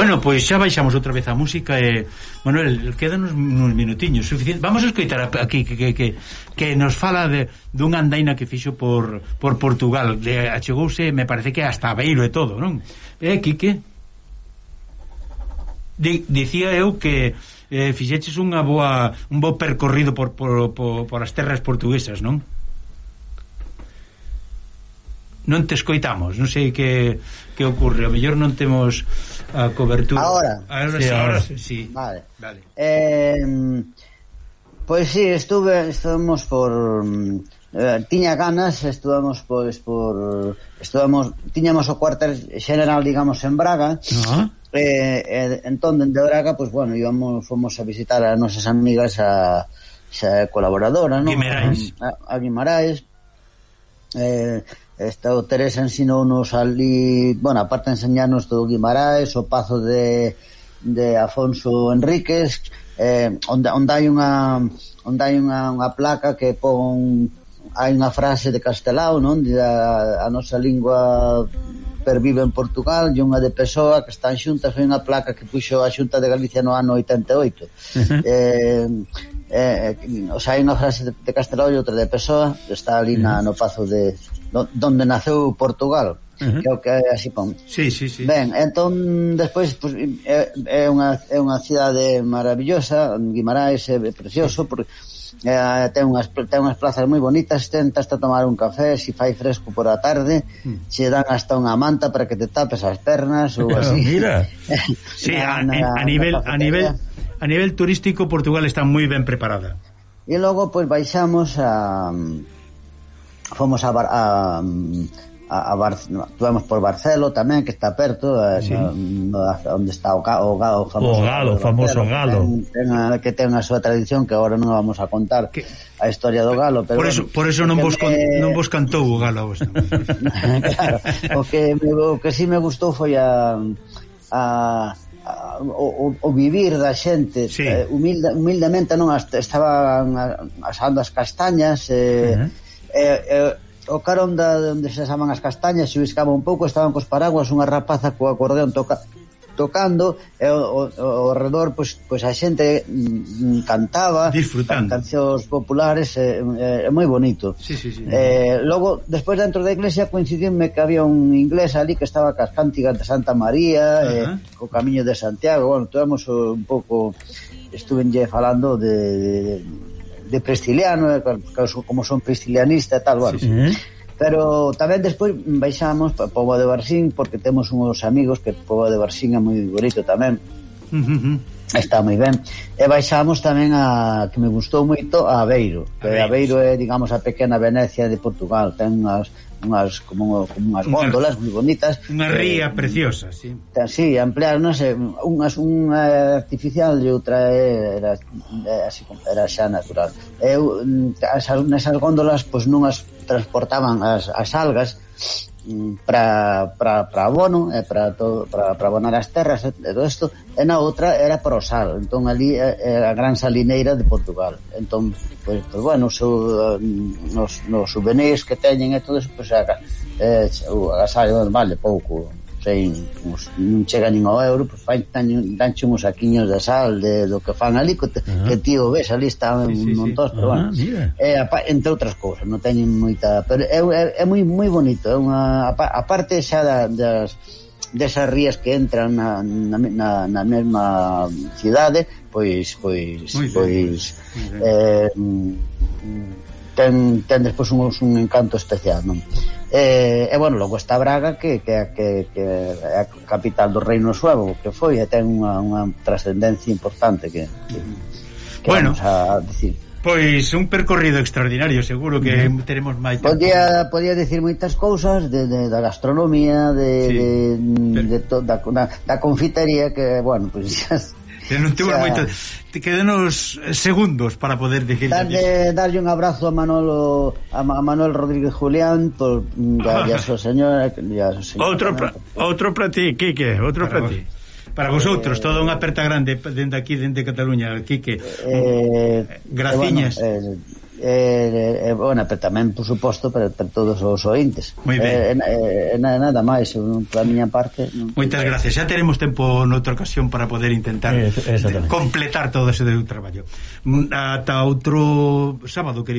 Bueno, pois xa baixamos outra vez a música e Manuel, quédanos uns minutiños suficiente. Vamos a escoitar aquí que, que, que, que nos fala de dunha andaina que fixo por, por Portugal, de achegouse, me parece que hasta Beiro e todo, non? Eh, Quique? Di, dicía eu que eh, fixeches unha boa un bo percorrido por, por, por, por as terras portuguesas, non? non te escoitamos, non sei que que ocorre, o mellor non temos a cobertura. Ahora. Ahora sí, sí ahora. Sí. Vale. Vale. Eh, pois si, sí, estuve estuvemos por eh, tiña ganas, estuvamos pois por estuvamos tiñamos o cuartel general, digamos, en Braga. Uh -huh. Eh, eh, entón, dende Braga, pois, pues, bueno, íbamos, fomos a visitar a nosas amigas a, xa colaboradora, non? Guimarães. A, a Guimarães. Eh, Esta o Teresa ensinounos ali, bueno, aparte de enseñarnos todo Guimaraes, o pazo de, de Afonso Enríquez, eh, onde, onde hai unha onde hai unha, unha placa que pon hai unha frase de Castelao, non? De a, a nosa lingua pervive en Portugal e unha de Pessoa que están xuntas foi unha placa que puxo a Xunta de Galicia no ano 88 uh -huh. eh, eh, o sea, hai unha frase de, de Castelao e outra de Pessoa, está ali na, no pazo de donde naceu Portugal, uh -huh. creo que así pon. Sí, sí, sí. Ben, entón despois pues, é, é unha é unha cidade maravillosa, Guimarães é precioso porque eh, ten unhas ten unhas plazas moi bonitas, tentas hasta tomar un café, se si fai fresco por a tarde, mm. che dan hasta unha manta para que te tapes as pernas ou así. Mira. sí, a, na, a nivel a nivel a nivel turístico Portugal está moi ben preparada. E logo pois pues, baixamos a fomos a, a a, a Bar, tuvemos por Barcelo tamén que está perto eh, sí. a, a, onde está o, o, o famoso o Galo, o famoso Galo ten, ten a, que ten a súa tradición que agora non vamos a contar que... a historia do Galo pero por eso, bueno, por eso non, vos, me... non vos cantou o Galo vos claro, o que, me, o que sí me gustou foi a, a o, o vivir da xente sí. Eh, humilde, humildemente non as, estaban asando as castañas eh, e, uh eh, -huh. e, eh, o carón da onde se asaban as castañas se biscaba un pouco estaban cos paraguas unha rapaza co acordeón toca, tocando e ao, ao, redor pois, pois a xente mm, cantaba disfrutando cancións populares é, é, é moi bonito sí, sí, sí. Eh, logo despois dentro da iglesia coincidime que había un inglés ali que estaba cas cánticas de Santa María uh -huh. eh, o camiño de Santiago bueno, tuvemos un pouco estuvenlle falando de, de de Prestiliano, como son prestilianista e tal, bueno. Sí, sí. Pero tamén despois baixamos para Pobo de Barxín porque temos uns amigos que Pobo de Barxín é moi bonito tamén. Uh -huh. Está moi ben. E baixamos tamén a que me gustou moito a Aveiro, que Aveiro, Aveiro é digamos a pequena Venecia de Portugal, ten as unhas como, como unhas góndolas moi bonitas. Unha ría eh, preciosa, sí. Tan, sí, ampliar, non sei, unhas unha artificial e outra era, era así era xa natural. Eu mm, esas, nesas góndolas pois non as transportaban as, as algas para para abono e para todo para abonar as terras e todo isto e na outra era para o sal. Entón ali é a gran salineira de Portugal. Entón, pois, pois bueno so, nos, nos souvenirs que teñen e todo iso pois, a, eh, o agasallo normal de pouco sei, uns, non chega nin ao euro, pois fai, dan, danche uns saquiños de sal de, do que fan ali, que, ah. que tío ves, ali está sí, sí, un montón, sí. pero ah, bueno, eh, entre outras cousas, non teñen moita... Pero é, é, é moi, moi bonito, é unha... A parte xa da, das desas rías que entran na, na, na, na mesma cidade, pois pois pois bien. eh, ten ten despois un, un encanto especial, non? E, e bueno, logo está Braga que, que, que, que é a capital do Reino Suevo que foi e ten unha, unha trascendencia importante que, que, que bueno, vamos a dicir. Pois un percorrido extraordinario, seguro que mm. teremos máis podía, podía decir moitas cousas de, de, da gastronomía, de, sí, de, pero... de to, da, da, da confitería que, bueno, pois pues, que non temos o sea, moito quedenos segundos para poder decir darle, darlle un abrazo a Manolo a, Manuel Rodríguez Julián por, ya, ya so ya so outro, pra, outro para ti Quique, outro para, para ti Para vosotros, eh, toda unha aperta grande dende aquí, dende Cataluña, Quique. Eh, eh Graciñas. Eh, bueno, eh, Eh, eh, eh, bueno, pero tamén, por suposto, para, para todos os ointes. Moi ben. Eh, eh, eh nada máis, para a miña parte. Non... Moitas gracias. Xa teremos tempo noutra ocasión para poder intentar eh, es, completar todo ese traballo. Mm, ata outro sábado, querido.